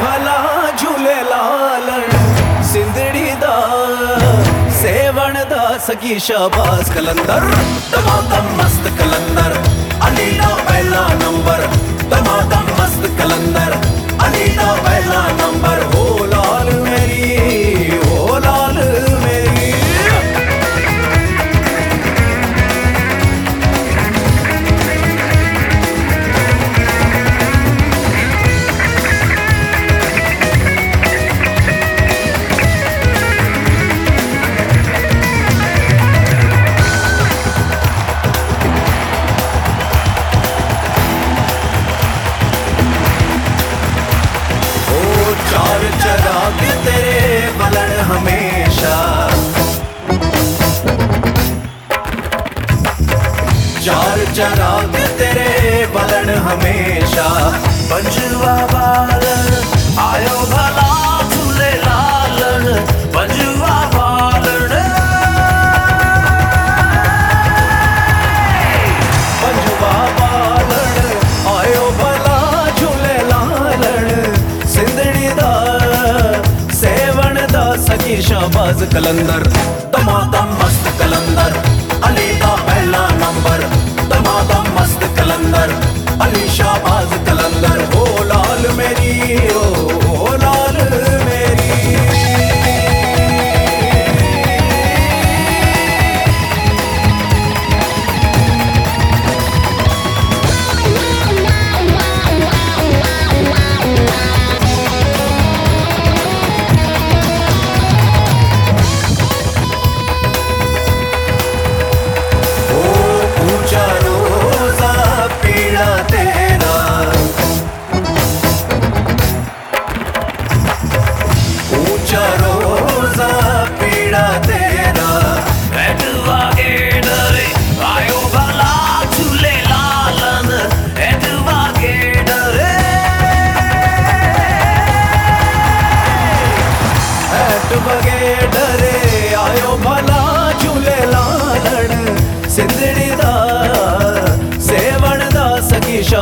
भला झूलेलाल सिंधड़ी दा दा सगी शाबाश कलंदर तमाम मस्त कलंदर। चार चराग तेरे बलन हमेशा। पंजवा बालन आयो भला झूले लालन पंजवा बालन पंजवा बालन आयो भला झूले लालन सिंधड़ी दा, सेवन दा सकी शाबाज कलंदर तमा तमादा मस्त कलंदर।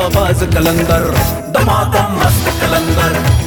शाबाज कलंदर दमादम मस्त कलंदर।